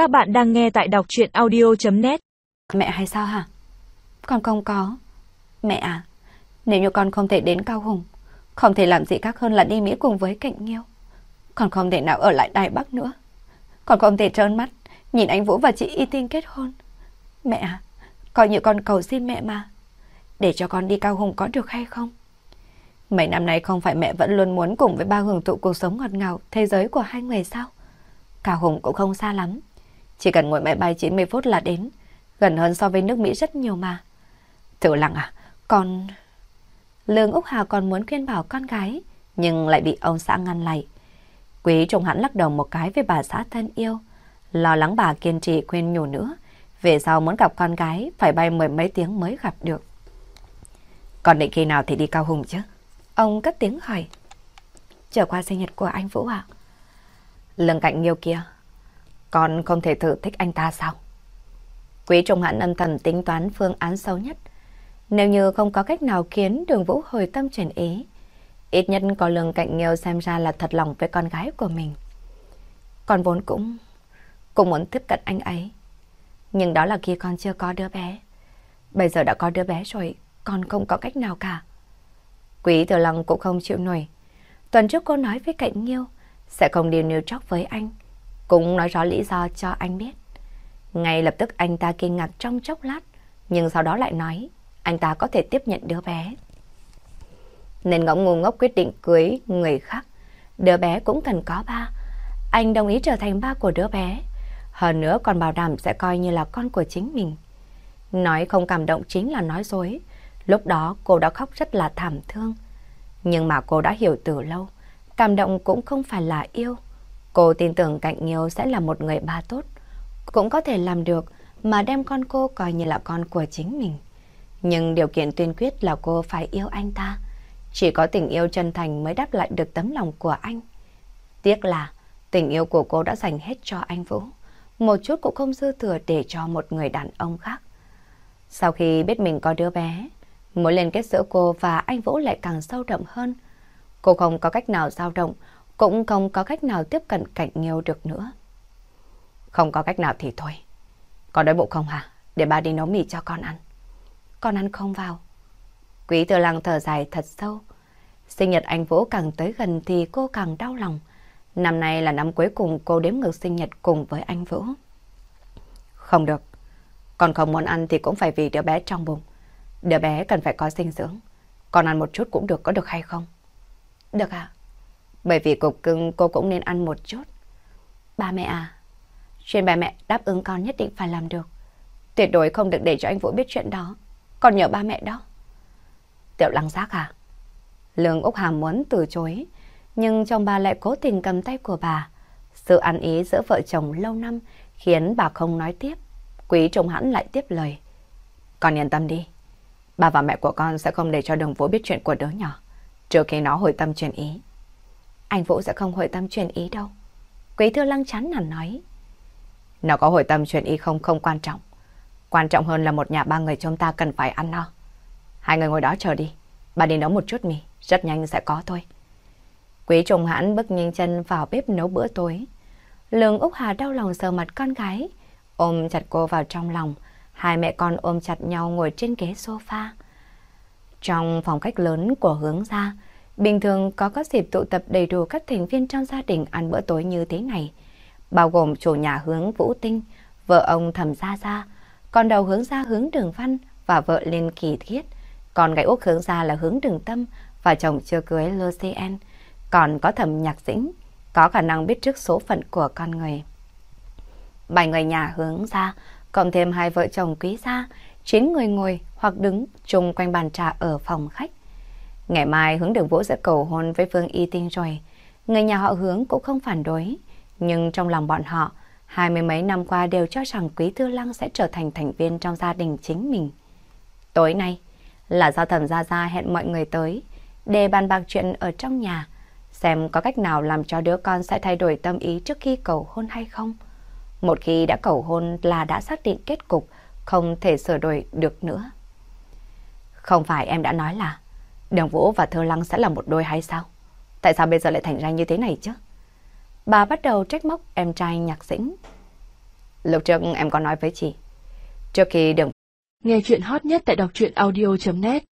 Các bạn đang nghe tại đọc chuyện audio.net Mẹ hay sao hả? Con không có. Mẹ à, nếu như con không thể đến Cao Hùng, không thể làm gì khác hơn là đi Mỹ cùng với Cạnh Nghiêu. Con không thể nào ở lại Đài Bắc nữa. Con không thể trơn mắt, nhìn anh Vũ và chị Y Tinh kết hôn. Mẹ à, coi như con cầu xin mẹ mà. Để cho con đi Cao Hùng có được hay không? Mấy năm nay không phải mẹ vẫn luôn muốn cùng với ba hưởng thụ cuộc sống ngọt ngào thế giới của hai người sao? Cao Hùng cũng không xa lắm. Chỉ cần ngồi máy bay 90 phút là đến. Gần hơn so với nước Mỹ rất nhiều mà. Tiểu lặng à, con... Lương Úc Hà còn muốn khuyên bảo con gái, nhưng lại bị ông xã ngăn lại. Quý trùng hẳn lắc đầu một cái với bà xã thân yêu. Lo lắng bà kiên trì khuyên nhủ nữa. Về sau muốn gặp con gái, phải bay mười mấy tiếng mới gặp được. Còn định khi nào thì đi Cao Hùng chứ? Ông cất tiếng hỏi. Trở qua sinh nhật của anh Vũ ạ. Lưng cạnh nghiêu kia, con không thể thử thích anh ta sao? Quý Trung Hãn âm thầm tính toán phương án xấu nhất. Nếu như không có cách nào khiến đường Vũ hồi tâm chuyển ý, ít nhất có lương cạnh nghiêu xem ra là thật lòng với con gái của mình. Con vốn cũng, cũng muốn tiếp cận anh ấy. Nhưng đó là khi con chưa có đứa bé. Bây giờ đã có đứa bé rồi, con không có cách nào cả. Quý Tử Lăng cũng không chịu nổi. Tuần trước cô nói với Cạnh Nghiêu sẽ không điều New York với anh. Cũng nói rõ lý do cho anh biết. Ngay lập tức anh ta kinh ngạc trong chốc lát, nhưng sau đó lại nói anh ta có thể tiếp nhận đứa bé. Nên ngỗng ngu ngốc quyết định cưới người khác. Đứa bé cũng cần có ba. Anh đồng ý trở thành ba của đứa bé. Hơn nữa còn bảo đảm sẽ coi như là con của chính mình. Nói không cảm động chính là nói dối. Lúc đó cô đã khóc rất là thảm thương. Nhưng mà cô đã hiểu từ lâu, cảm động cũng không phải là yêu. Cô tin tưởng Cạnh Nghiêu sẽ là một người ba tốt. Cũng có thể làm được mà đem con cô coi như là con của chính mình. Nhưng điều kiện tuyên quyết là cô phải yêu anh ta. Chỉ có tình yêu chân thành mới đáp lại được tấm lòng của anh. Tiếc là tình yêu của cô đã dành hết cho anh Vũ. Một chút cũng không dư thừa để cho một người đàn ông khác. Sau khi biết mình có đứa bé, Mối liên kết giữa cô và anh Vũ lại càng sâu đậm hơn. Cô không có cách nào dao động, cũng không có cách nào tiếp cận cạnh nghiêu được nữa. Không có cách nào thì thôi. Con đói bụng không hả? Để ba đi nấu mì cho con ăn. Con ăn không vào. Quý tử lăng thở dài thật sâu. Sinh nhật anh Vũ càng tới gần thì cô càng đau lòng. Năm nay là năm cuối cùng cô đếm ngược sinh nhật cùng với anh Vũ. Không được. Con không muốn ăn thì cũng phải vì đứa bé trong bụng. Đứa bé cần phải có dinh dưỡng. Còn ăn một chút cũng được, có được hay không? Được ạ. Bởi vì cục cưng cô cũng nên ăn một chút. Ba mẹ à, chuyện ba mẹ đáp ứng con nhất định phải làm được. Tuyệt đối không được để cho anh Vũ biết chuyện đó. Còn nhờ ba mẹ đó. Tiểu lăng giác à? Lương Úc Hàm muốn từ chối, nhưng chồng bà lại cố tình cầm tay của bà. Sự ăn ý giữa vợ chồng lâu năm khiến bà không nói tiếp. Quý trông hãn lại tiếp lời. Con yên tâm đi. Bà và mẹ của con sẽ không để cho đường Vũ biết chuyện của đứa nhỏ, trừ khi nó hồi tâm chuyển ý. Anh Vũ sẽ không hồi tâm chuyển ý đâu. Quý thư lăng chán nản nói. Nó có hồi tâm chuyển ý không không quan trọng. Quan trọng hơn là một nhà ba người chúng ta cần phải ăn no. Hai người ngồi đó chờ đi. Bà đi nấu một chút mì, rất nhanh sẽ có thôi. Quý trùng hãn bước nhanh chân vào bếp nấu bữa tối. Lương Úc Hà đau lòng sờ mặt con gái, ôm chặt cô vào trong lòng, Hai mẹ con ôm chặt nhau ngồi trên ghế sofa. Trong phòng khách lớn của hướng gia, bình thường có các dịp tụ tập đầy đủ các thành viên trong gia đình ăn bữa tối như thế này, bao gồm chủ nhà hướng Vũ Tinh, vợ ông Thẩm Gia Gia, còn đầu hướng gia hướng Đường Văn và vợ Liên Kỳ Thiết, còn gái út hướng gia là hướng Đường Tâm và chồng chưa cưới Lucien, còn có Thẩm Nhạc Dĩnh, có khả năng biết trước số phận của con người. Bảy người nhà hướng gia cộng thêm hai vợ chồng quý gia, chín người ngồi hoặc đứng chung quanh bàn trà ở phòng khách. Ngày mai hướng đường vũ sẽ cầu hôn với phương Y Tinh rồi. Người nhà họ hướng cũng không phản đối. Nhưng trong lòng bọn họ, hai mươi mấy năm qua đều cho rằng Quý Tư Lăng sẽ trở thành thành viên trong gia đình chính mình. Tối nay là do thẩm gia gia hẹn mọi người tới để bàn bạc chuyện ở trong nhà, xem có cách nào làm cho đứa con sẽ thay đổi tâm ý trước khi cầu hôn hay không. Một khi đã cầu hôn là đã xác định kết cục, không thể sửa đổi được nữa. Không phải em đã nói là Đường Vũ và Thơ Lăng sẽ là một đôi hay sao? Tại sao bây giờ lại thành ra như thế này chứ? Bà bắt đầu trách móc em trai nhạc dĩnh. Lúc trước em có nói với chị. Trước khi đường... Nghe chuyện hot nhất tại đọc truyện audio.net